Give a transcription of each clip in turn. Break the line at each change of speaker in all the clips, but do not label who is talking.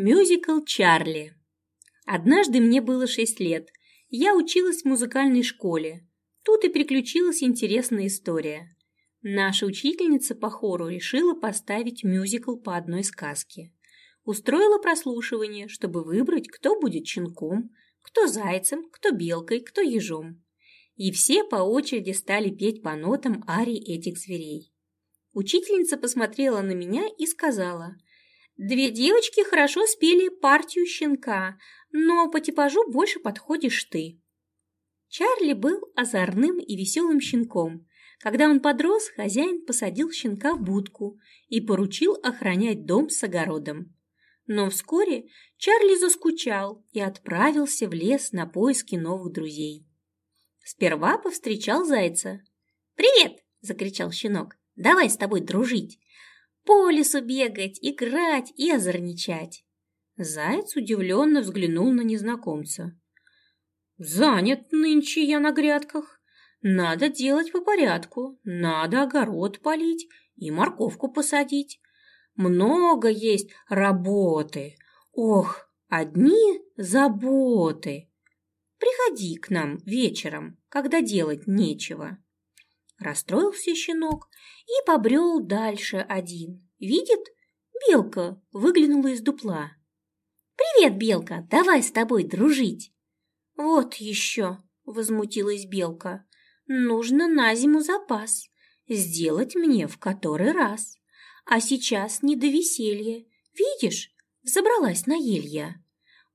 Мюзикл «Чарли». Однажды мне было шесть лет. Я училась в музыкальной школе. Тут и приключилась интересная история. Наша учительница по хору решила поставить мюзикл по одной сказке. Устроила прослушивание, чтобы выбрать, кто будет щенком, кто зайцем, кто белкой, кто ежом. И все по очереди стали петь по нотам арии этих зверей. Учительница посмотрела на меня и сказала, «Две девочки хорошо спели партию щенка, но по типажу больше подходишь ты». Чарли был озорным и веселым щенком. Когда он подрос, хозяин посадил щенка в будку и поручил охранять дом с огородом. Но вскоре Чарли заскучал и отправился в лес на поиски новых друзей. Сперва повстречал зайца. «Привет!» – закричал щенок. «Давай с тобой дружить, по лесу бегать, играть и озорничать». Заяц удивленно взглянул на незнакомца. «Занят нынче я на грядках. Надо делать по порядку. Надо огород полить и морковку посадить. Много есть работы. Ох, одни заботы. Приходи к нам вечером, когда делать нечего». Расстроился щенок и побрел дальше один. Видит, белка выглянула из дупла. «Привет, белка, давай с тобой дружить!» «Вот еще!» — возмутилась Белка. «Нужно на зиму запас. Сделать мне в который раз. А сейчас не до веселья. Видишь, забралась на елья.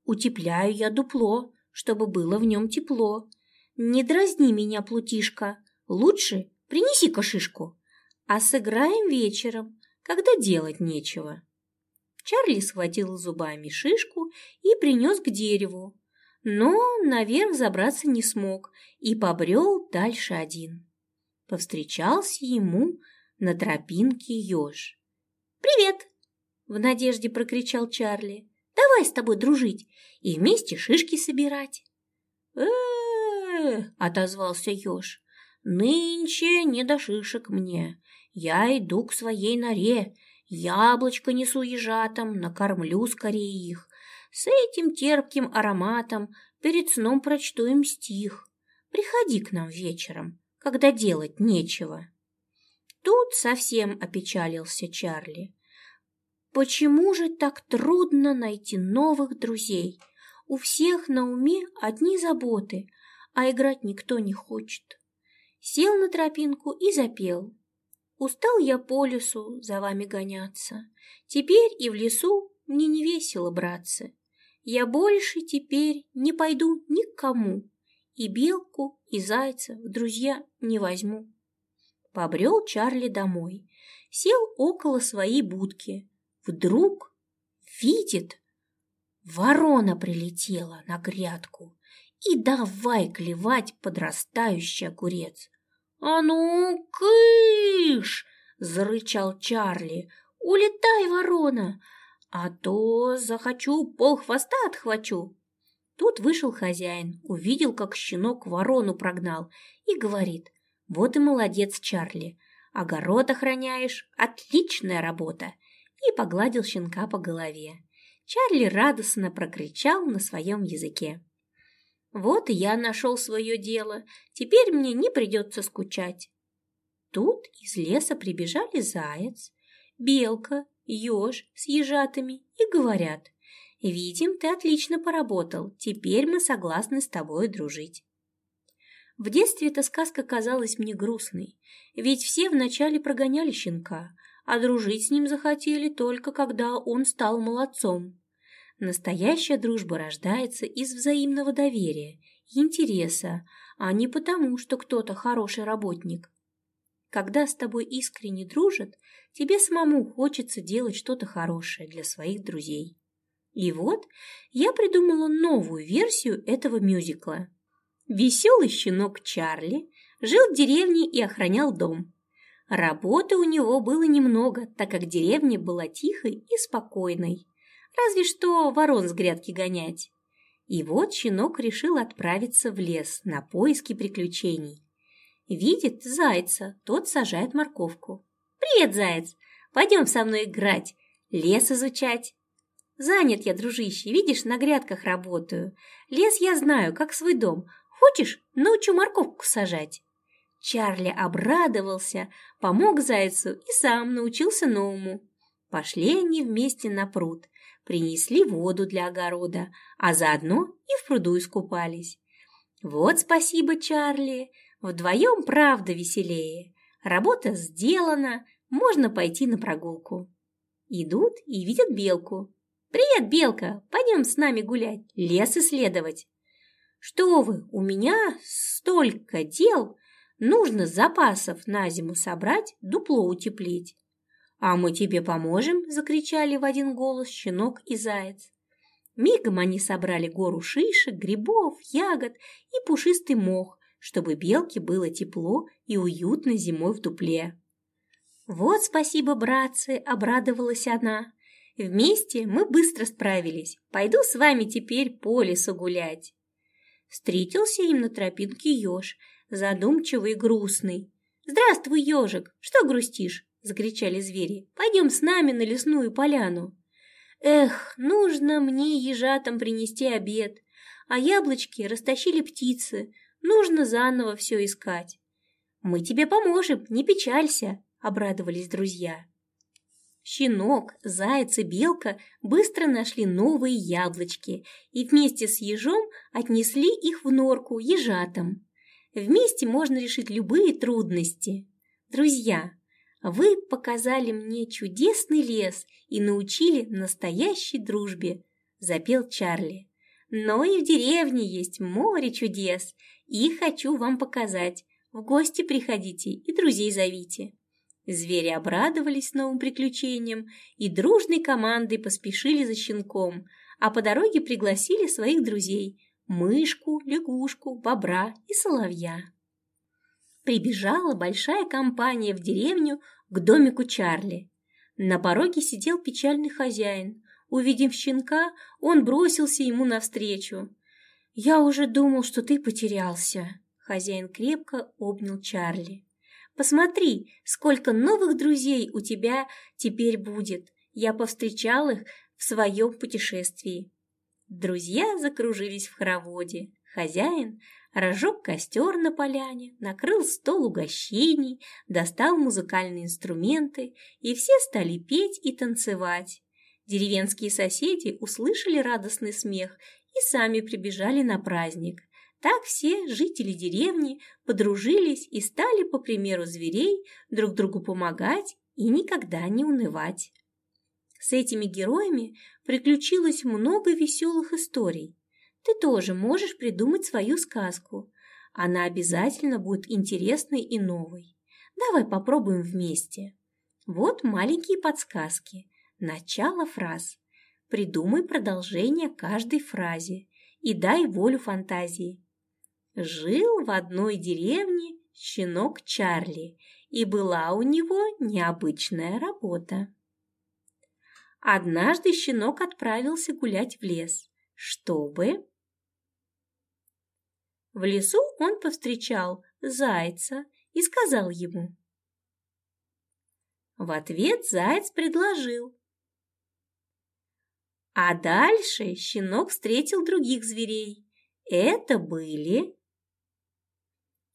Утепляю я дупло, чтобы было в нем тепло. Не дразни меня, плутишка. Лучше принеси кошишку. А сыграем вечером, когда делать нечего». Чарли схватил зубами шишку и принес к дереву, но наверх забраться не смог и побрел дальше один. Повстречался ему на тропинке еж. «Привет!» — в надежде прокричал Чарли. «Давай с тобой дружить и вместе шишки собирать!» э отозвался еж. «Нынче не до шишек мне. Я иду к своей норе, яблочко несу ежатам, накормлю скорее их, с этим терпким ароматом перед сном прочту им стих. Приходи к нам вечером, когда делать нечего. Тут совсем опечалился Чарли. Почему же так трудно найти новых друзей? У всех на уме одни заботы, а играть никто не хочет. Сел на тропинку и запел. Устал я по лесу за вами гоняться. Теперь и в лесу мне не весело, братцы. Я больше теперь не пойду никому, и белку, и зайца в друзья не возьму. Побрел Чарли домой, сел около своей будки. Вдруг видит, ворона прилетела на грядку и давай клевать подрастающий огурец. «А ну, кыш!» — зарычал Чарли. «Улетай, ворона! а то захочу, пол хвоста отхвачу. Тут вышел хозяин, увидел, как щенок ворону прогнал, и говорит, вот и молодец, Чарли, огород охраняешь, отличная работа, и погладил щенка по голове. Чарли радостно прокричал на своем языке. Вот и я нашел свое дело, теперь мне не придется скучать. Тут из леса прибежали заяц, белка еж с ежатами и говорят, «Видим, ты отлично поработал, теперь мы согласны с тобой дружить». В детстве эта сказка казалась мне грустной, ведь все вначале прогоняли щенка, а дружить с ним захотели только когда он стал молодцом. Настоящая дружба рождается из взаимного доверия и интереса, а не потому, что кто-то хороший работник. Когда с тобой искренне дружат, тебе самому хочется делать что-то хорошее для своих друзей. И вот я придумала новую версию этого мюзикла. Веселый щенок Чарли жил в деревне и охранял дом. Работы у него было немного, так как деревня была тихой и спокойной. Разве что ворон с грядки гонять. И вот щенок решил отправиться в лес на поиски приключений. Видит зайца, тот сажает морковку. «Привет, заяц! Пойдем со мной играть, лес изучать». Занят я, дружище, видишь, на грядках работаю. Лес я знаю, как свой дом. Хочешь, научу морковку сажать?» Чарли обрадовался, помог зайцу и сам научился новому. Пошли они вместе на пруд, принесли воду для огорода, а заодно и в пруду искупались. Вот спасибо, Чарли, вдвоем правда веселее. Работа сделана, можно пойти на прогулку. Идут и видят белку. «Привет, белка, пойдем с нами гулять, лес исследовать». «Что вы, у меня столько дел, нужно запасов на зиму собрать, дупло утеплить». «А мы тебе поможем!» – закричали в один голос щенок и заяц. Мигом они собрали гору шишек, грибов, ягод и пушистый мох, чтобы белке было тепло и уютно зимой в дупле. «Вот спасибо, братцы!» – обрадовалась она. «Вместе мы быстро справились. Пойду с вами теперь по лесу гулять». Встретился им на тропинке еж, задумчивый и грустный. «Здравствуй, ежик! Что грустишь?» – закричали звери. «Пойдем с нами на лесную поляну». «Эх, нужно мне ежатам принести обед, а яблочки растащили птицы, нужно заново все искать». «Мы тебе поможем, не печалься», – обрадовались друзья. Щенок, заяц и белка быстро нашли новые яблочки и вместе с ежом отнесли их в норку ежатам. Вместе можно решить любые трудности. Друзья, вы показали мне чудесный лес и научили настоящей дружбе, запел Чарли. Но и в деревне есть море чудес, и хочу вам показать. В гости приходите и друзей зовите. Звери обрадовались новым приключениям и дружной командой поспешили за щенком, а по дороге пригласили своих друзей – мышку, лягушку, бобра и соловья. Прибежала большая компания в деревню к домику Чарли. На пороге сидел печальный хозяин. Увидев щенка, он бросился ему навстречу. «Я уже думал, что ты потерялся». Хозяин крепко обнял Чарли. «Посмотри, сколько новых друзей у тебя теперь будет. Я повстречал их в своем путешествии». Друзья закружились в хороводе. Хозяин разжег костер на поляне, накрыл стол угощений, достал музыкальные инструменты, и все стали петь и танцевать. Деревенские соседи услышали радостный смех и сами прибежали на праздник. Так все жители деревни подружились и стали, по примеру зверей, друг другу помогать и никогда не унывать. С этими героями приключилось много веселых историй. Ты тоже можешь придумать свою сказку. Она обязательно будет интересной и новой. Давай попробуем вместе. Вот маленькие подсказки. Начало фраз. Придумай продолжение каждой фразе и дай волю фантазии. Жил в одной деревне щенок Чарли, и была у него необычная работа. Однажды щенок отправился гулять в лес, чтобы в лесу он повстречал зайца и сказал ему. В ответ заяц предложил. А дальше щенок встретил других зверей. Это были...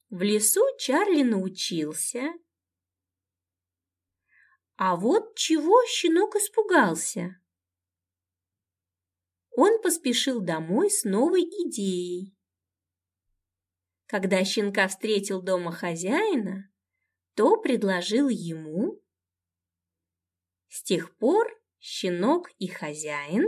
В лесу Чарли научился. А вот чего щенок испугался. Он поспешил домой с новой идеей. Когда щенка встретил дома хозяина, то предложил ему. С тех пор щенок и хозяин